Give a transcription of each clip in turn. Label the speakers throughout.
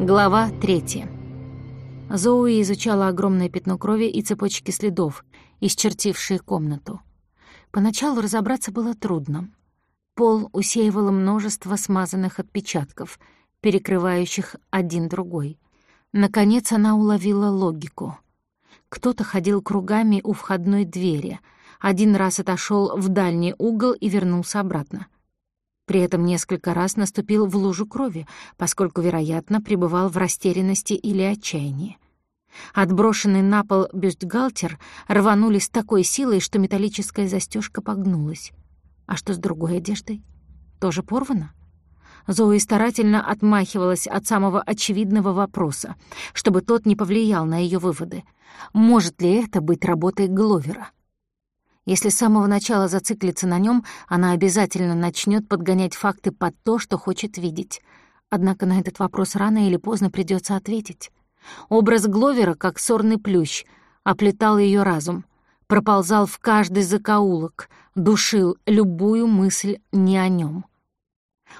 Speaker 1: Глава третья. Зоуи изучала огромное пятно крови и цепочки следов, исчертившие комнату. Поначалу разобраться было трудно. Пол усеивало множество смазанных отпечатков, перекрывающих один другой. Наконец она уловила логику. Кто-то ходил кругами у входной двери, один раз отошел в дальний угол и вернулся обратно — при этом несколько раз наступил в лужу крови, поскольку, вероятно, пребывал в растерянности или отчаянии. Отброшенный на пол бюстгальтер рванули с такой силой, что металлическая застежка погнулась. А что с другой одеждой? Тоже порвано? Зои старательно отмахивалась от самого очевидного вопроса, чтобы тот не повлиял на ее выводы. Может ли это быть работой Гловера? Если с самого начала зациклиться на нем, она обязательно начнет подгонять факты под то, что хочет видеть. Однако на этот вопрос рано или поздно придется ответить. Образ Гловера, как сорный плющ, оплетал ее разум, проползал в каждый закоулок, душил любую мысль не о нем.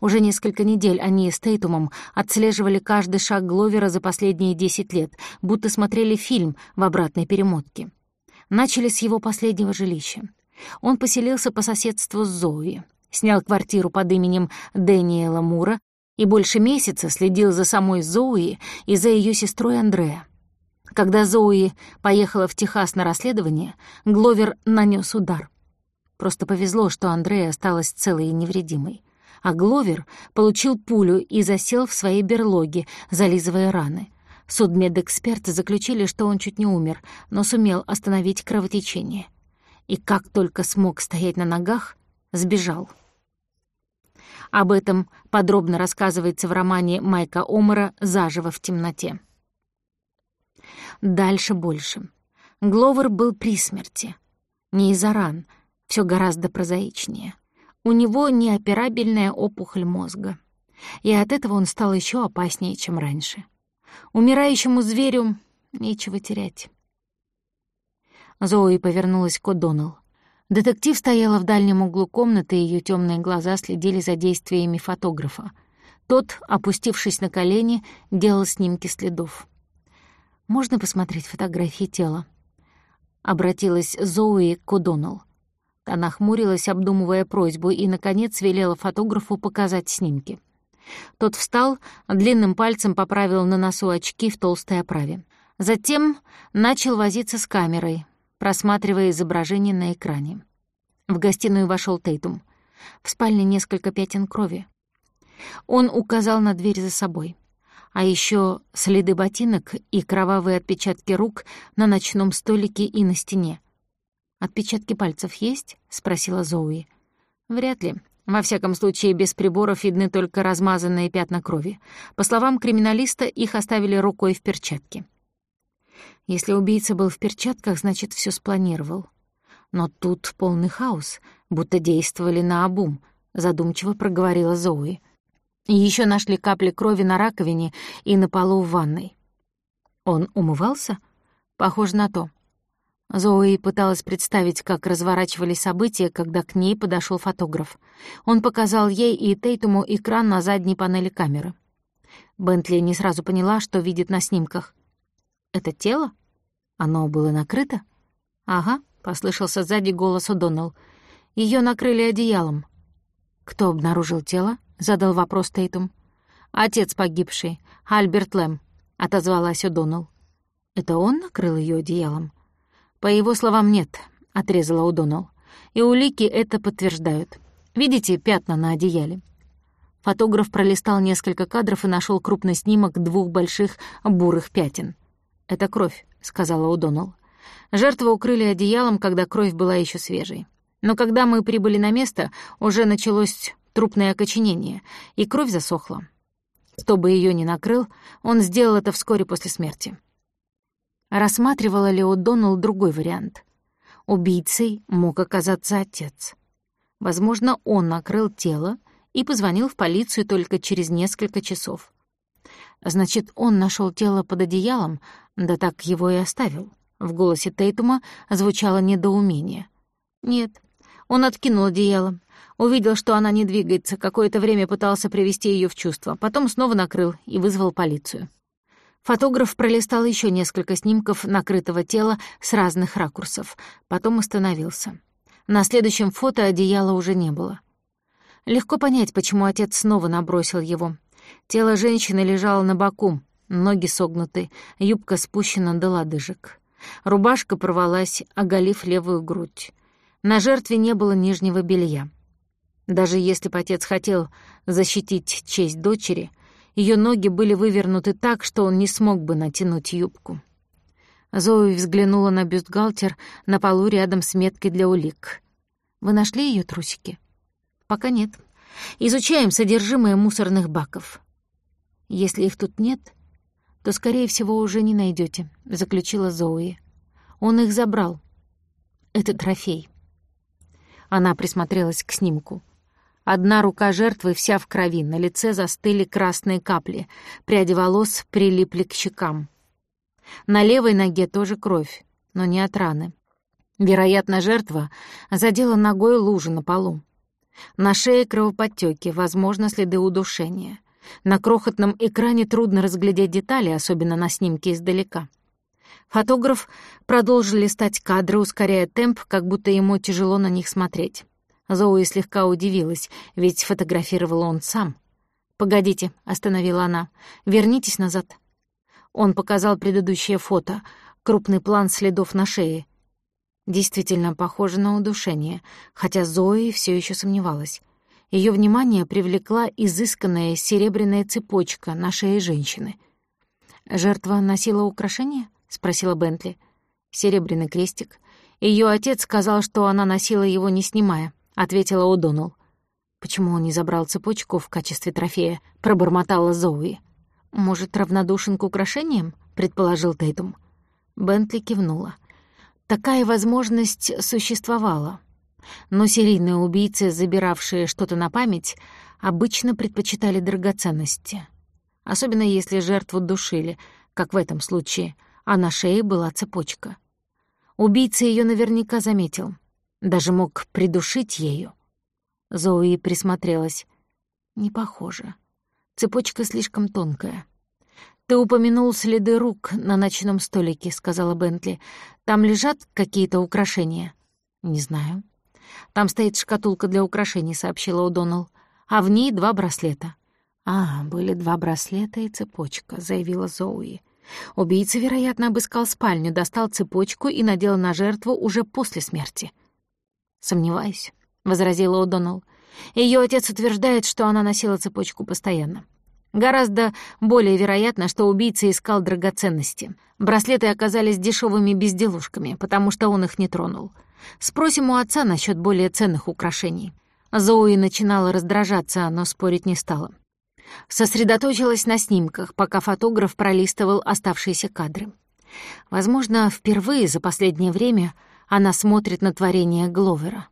Speaker 1: Уже несколько недель они с Тейтумом отслеживали каждый шаг Гловера за последние десять лет, будто смотрели фильм в обратной перемотке. Начали с его последнего жилища. Он поселился по соседству с Зои, снял квартиру под именем Дэниела Мура и больше месяца следил за самой Зои и за ее сестрой Андреа. Когда Зои поехала в Техас на расследование, Гловер нанес удар. Просто повезло, что Андрея осталась целой и невредимой. А Гловер получил пулю и засел в своей берлоге, зализывая раны. Судмедэксперты заключили, что он чуть не умер, но сумел остановить кровотечение. И как только смог стоять на ногах, сбежал. Об этом подробно рассказывается в романе Майка Омара «Заживо в темноте». Дальше больше. Гловер был при смерти. Не из-за ран, все гораздо прозаичнее. У него неоперабельная опухоль мозга. И от этого он стал еще опаснее, чем раньше. Умирающему зверю нечего терять. Зои повернулась к О'Доннелл. Детектив стояла в дальнем углу комнаты, и её тёмные глаза следили за действиями фотографа. Тот, опустившись на колени, делал снимки следов. «Можно посмотреть фотографии тела?» Обратилась Зоуи к О'Доннелл. Она хмурилась, обдумывая просьбу, и, наконец, велела фотографу показать снимки. Тот встал, длинным пальцем поправил на носу очки в толстой оправе. Затем начал возиться с камерой, просматривая изображение на экране. В гостиную вошел Тейтум. В спальне несколько пятен крови. Он указал на дверь за собой. А еще следы ботинок и кровавые отпечатки рук на ночном столике и на стене. «Отпечатки пальцев есть?» — спросила Зоуи. «Вряд ли. Во всяком случае, без приборов видны только размазанные пятна крови. По словам криминалиста, их оставили рукой в перчатке. Если убийца был в перчатках, значит, все спланировал. Но тут полный хаос, будто действовали на обум, задумчиво проговорила Зои. Еще нашли капли крови на раковине и на полу в ванной. Он умывался? Похоже на то. Зои пыталась представить, как разворачивались события, когда к ней подошел фотограф. Он показал ей и Тейтуму экран на задней панели камеры. Бентли не сразу поняла, что видит на снимках. «Это тело? Оно было накрыто?» «Ага», — послышался сзади голос О'Доннелл. Ее накрыли одеялом». «Кто обнаружил тело?» — задал вопрос Тейтум. «Отец погибший, Альберт Лэм», — отозвалась О'Доннелл. «Это он накрыл ее одеялом?» «По его словам, нет», — отрезала Удонал. «И улики это подтверждают. Видите пятна на одеяле?» Фотограф пролистал несколько кадров и нашел крупный снимок двух больших бурых пятен. «Это кровь», — сказала Удонал. Жертву укрыли одеялом, когда кровь была еще свежей. Но когда мы прибыли на место, уже началось трупное окоченение, и кровь засохла. Кто бы ее ни накрыл, он сделал это вскоре после смерти. Рассматривала ли О'Доннелл другой вариант? Убийцей мог оказаться отец. Возможно, он накрыл тело и позвонил в полицию только через несколько часов. Значит, он нашел тело под одеялом, да так его и оставил. В голосе Тейтума звучало недоумение. Нет, Он откинул одеяло, увидел, что она не двигается, какое-то время пытался привести ее в чувство, потом снова накрыл и вызвал полицию. Фотограф пролистал еще несколько снимков накрытого тела с разных ракурсов, потом остановился. На следующем фото одеяла уже не было. Легко понять, почему отец снова набросил его. Тело женщины лежало на боку, ноги согнуты, юбка спущена до лодыжек. Рубашка порвалась, оголив левую грудь. На жертве не было нижнего белья. Даже если бы отец хотел защитить честь дочери, ее ноги были вывернуты так, что он не смог бы натянуть юбку. Зои взглянула на бюстгальтер на полу рядом с меткой для улик. «Вы нашли ее трусики?» «Пока нет. Изучаем содержимое мусорных баков. Если их тут нет, то, скорее всего, уже не найдете, заключила Зои. Он их забрал. Это трофей. Она присмотрелась к снимку. Одна рука жертвы вся в крови, на лице застыли красные капли, пряди волос прилипли к щекам. На левой ноге тоже кровь, но не от раны. Вероятно, жертва задела ногой лужу на полу. На шее кровоподтёки, возможно, следы удушения. На крохотном экране трудно разглядеть детали, особенно на снимке издалека. Фотограф продолжил листать кадры, ускоряя темп, как будто ему тяжело на них смотреть. Зоуи слегка удивилась, ведь фотографировал он сам. «Погодите», — остановила она, — «вернитесь назад». Он показал предыдущее фото, крупный план следов на шее. Действительно похоже на удушение, хотя Зои все еще сомневалась. Ее внимание привлекла изысканная серебряная цепочка на шее женщины. «Жертва носила украшение?» — спросила Бентли. «Серебряный крестик. Ее отец сказал, что она носила его, не снимая», — ответила О'Доннелл. «Почему он не забрал цепочку в качестве трофея?» — пробормотала Зоуи. «Может, равнодушен к украшениям?» — предположил Тейтум. Бентли кивнула. Такая возможность существовала. Но серийные убийцы, забиравшие что-то на память, обычно предпочитали драгоценности. Особенно если жертву душили, как в этом случае, а на шее была цепочка. Убийца ее наверняка заметил. Даже мог придушить ею. Зои присмотрелась. Не похоже. Цепочка слишком тонкая. «Ты упомянул следы рук на ночном столике», — сказала Бентли. «Там лежат какие-то украшения?» «Не знаю». «Там стоит шкатулка для украшений», — сообщила О'Доннелл. «А в ней два браслета». «А, были два браслета и цепочка», — заявила Зоуи. Убийца, вероятно, обыскал спальню, достал цепочку и надел на жертву уже после смерти. «Сомневаюсь», — возразила О'Доннелл. Ее отец утверждает, что она носила цепочку постоянно. Гораздо более вероятно, что убийца искал драгоценности. Браслеты оказались дешевыми безделушками, потому что он их не тронул. Спросим у отца насчет более ценных украшений. Зоуи начинала раздражаться, но спорить не стала. Сосредоточилась на снимках, пока фотограф пролистывал оставшиеся кадры. Возможно, впервые за последнее время она смотрит на творение Гловера.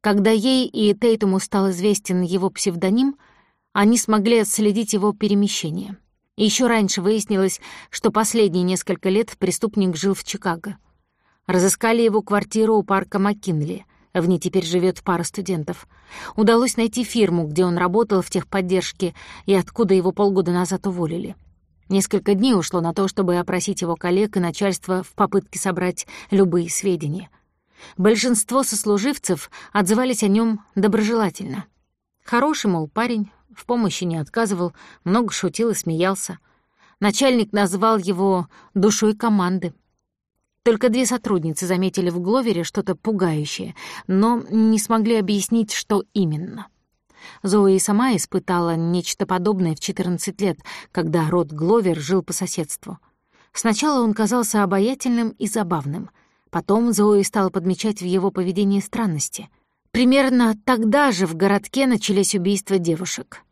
Speaker 1: Когда ей и Тейтуму стал известен его псевдоним, они смогли отследить его перемещение. Еще раньше выяснилось, что последние несколько лет преступник жил в Чикаго. Разыскали его квартиру у парка Маккинли. В ней теперь живет пара студентов. Удалось найти фирму, где он работал в техподдержке и откуда его полгода назад уволили. Несколько дней ушло на то, чтобы опросить его коллег и начальство в попытке собрать любые сведения. Большинство сослуживцев отзывались о нем доброжелательно. Хороший, мол, парень, в помощи не отказывал, много шутил и смеялся. Начальник назвал его «душой команды». Только две сотрудницы заметили в Гловере что-то пугающее, но не смогли объяснить, что именно. Зои сама испытала нечто подобное в 14 лет, когда Рот Гловер жил по соседству. Сначала он казался обаятельным и забавным. Потом Зои стала подмечать в его поведении странности. Примерно тогда же в городке начались убийства девушек.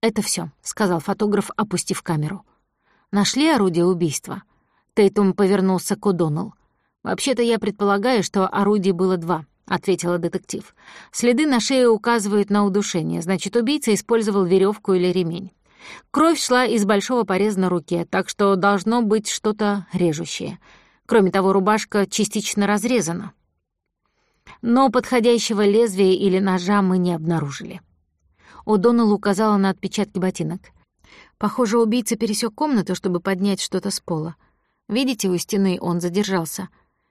Speaker 1: «Это все, сказал фотограф, опустив камеру. «Нашли орудие убийства?» Тейтум повернулся к О'Доннелл. «Вообще-то я предполагаю, что орудий было два», — ответила детектив. «Следы на шее указывают на удушение, значит, убийца использовал веревку или ремень. Кровь шла из большого пореза на руке, так что должно быть что-то режущее. Кроме того, рубашка частично разрезана». Но подходящего лезвия или ножа мы не обнаружили. О'Доннелл указала на отпечатки ботинок. Похоже, убийца пересек комнату, чтобы поднять что-то с пола. Видите, у стены он задержался.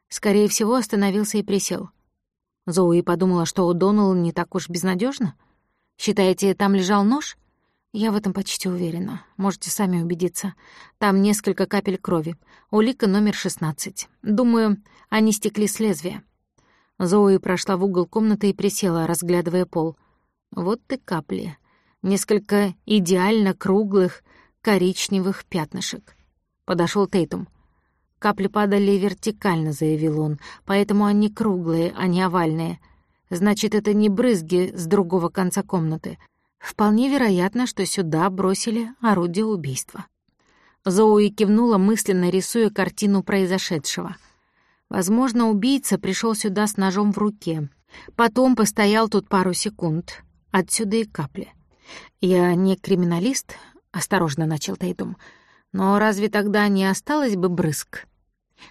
Speaker 1: Скорее всего, остановился и присел. Зоуи подумала, что О'Доннелл не так уж безнадежно. Считаете, там лежал нож? Я в этом почти уверена. Можете сами убедиться. Там несколько капель крови. Улика номер 16. Думаю, они стекли с лезвия. Зои прошла в угол комнаты и присела, разглядывая пол. Вот и капли. Несколько идеально круглых коричневых пятнышек. Подошел Тейтум. Капли падали вертикально, заявил он, поэтому они круглые, а не овальные. Значит, это не брызги с другого конца комнаты. Вполне вероятно, что сюда бросили орудие убийства. Зоуи кивнула, мысленно рисуя картину произошедшего. Возможно, убийца пришел сюда с ножом в руке. Потом постоял тут пару секунд. Отсюда и капли. «Я не криминалист», — осторожно начал Тейтум, «но разве тогда не осталось бы брызг?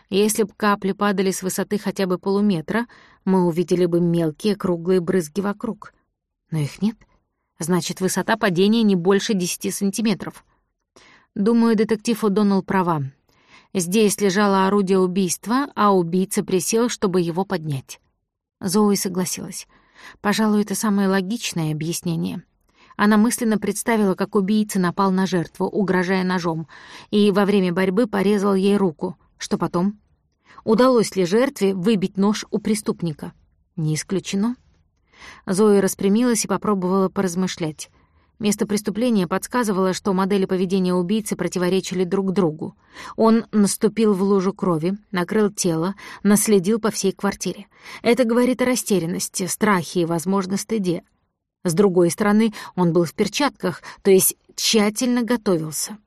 Speaker 1: Если б капли падали с высоты хотя бы полуметра, мы увидели бы мелкие круглые брызги вокруг. Но их нет. Значит, высота падения не больше 10 сантиметров. Думаю, детектив О'Доннелл права. Здесь лежало орудие убийства, а убийца присел, чтобы его поднять. Зоуи согласилась. Пожалуй, это самое логичное объяснение. Она мысленно представила, как убийца напал на жертву, угрожая ножом, и во время борьбы порезал ей руку. Что потом? Удалось ли жертве выбить нож у преступника? Не исключено. Зоя распрямилась и попробовала поразмышлять. Место преступления подсказывало, что модели поведения убийцы противоречили друг другу. Он наступил в лужу крови, накрыл тело, наследил по всей квартире. Это говорит о растерянности, страхе и, возможно, стыде. С другой стороны, он был в перчатках, то есть тщательно готовился.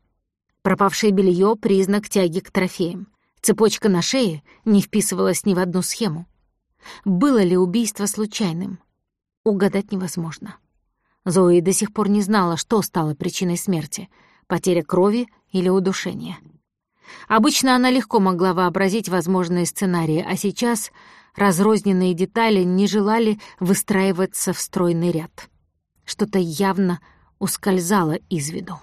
Speaker 1: Пропавшее белье — признак тяги к трофеям. Цепочка на шее не вписывалась ни в одну схему. Было ли убийство случайным? Угадать невозможно. Зои до сих пор не знала, что стало причиной смерти — потеря крови или удушение. Обычно она легко могла вообразить возможные сценарии, а сейчас разрозненные детали не желали выстраиваться в стройный ряд. Что-то явно ускользало из виду.